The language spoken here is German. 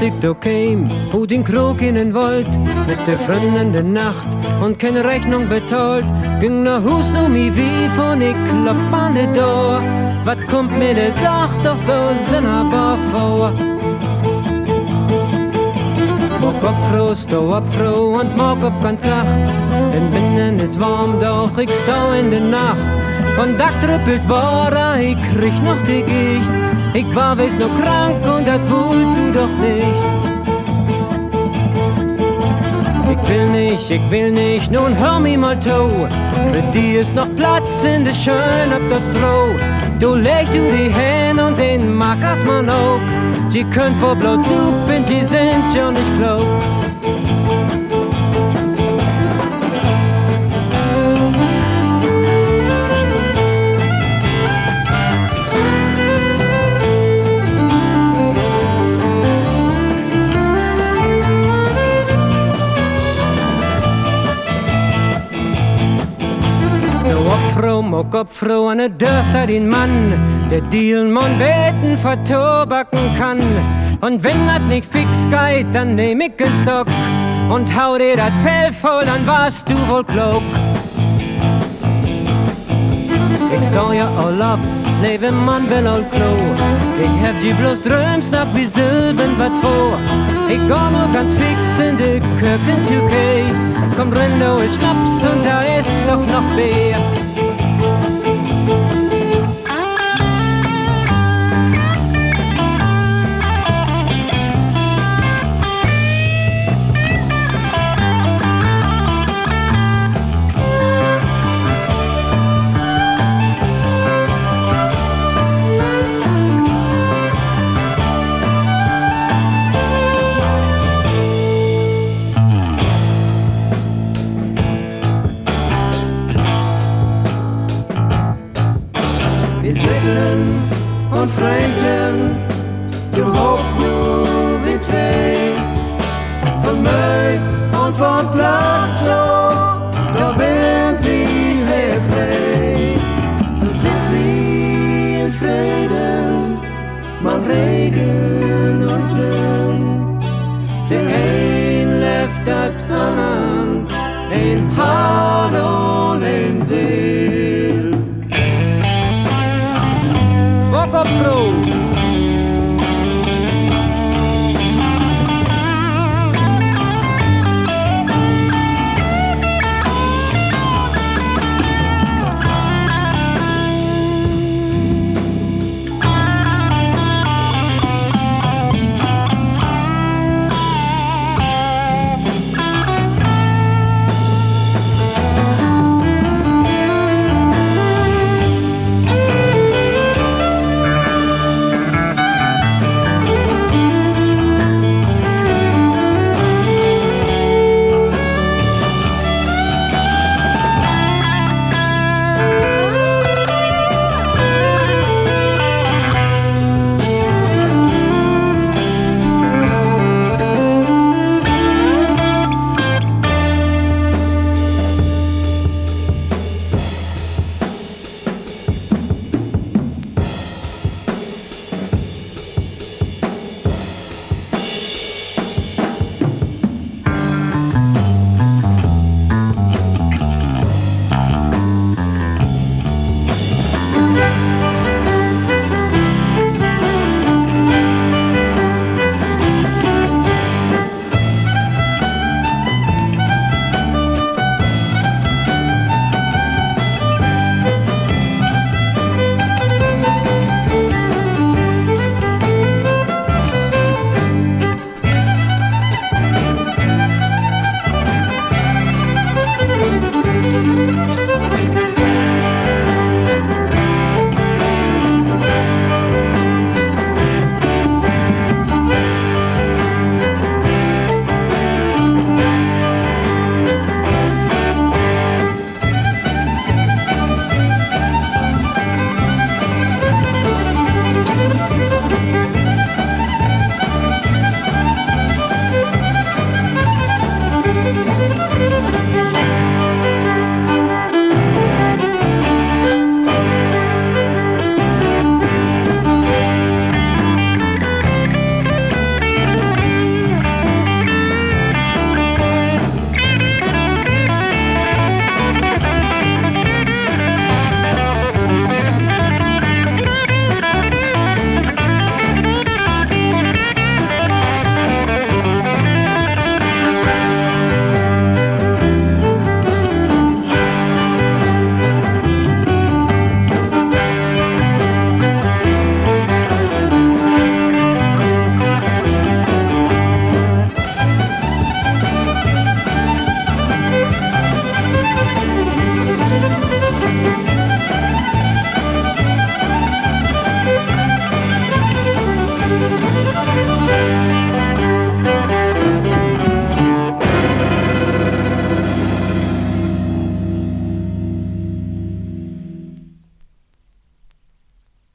Ich da käm, wo den Krog in den Wald, mit der Freundin der Nacht und keine Rechnung bezahlt, ging nach Hus nur mi wie von ich klapp an die Door. Was kommt mir der Sache doch so sonderbar vor? Mok op Frau, stau op Frau und mok op ganz sacht. Denn binnen ist warm, doch ich stau in der Nacht. Von Dach trüppelt war, ich krieg noch die Gicht. Ich war wes noch krank und das wohl du doch nicht. Ich will nicht, ich will nicht, nun hör mi mal to. Für die ist noch Platz in der Schön ob das Stroh. Du legst du die Hände und den mag man auch. Sie können vor Blut suppen, sie sind ja nicht klug. Frau, an der staat in Mann, der Deal man beten vertobacken kann. Und wenn dat nicht fix geht, dann nehm ich den Stock und hau dir dat Fell voll, dann warst du wohl klug. Ich stau ja all ab, lebe man will all klo. Ich hab die bloß drömsnapp wie Silben wat vor. Ich geh nur ganz fix in de Köken UK. Komm, Rindo ist Schnaps und da ist auch noch Bier. van vreemden te hoop in twee. Van mij en van Plato, daar ben wie heel vrij. Zo zit wie in vrede, man regen en zon. Den een leeft dat anderen, een hart en zee. afro. Música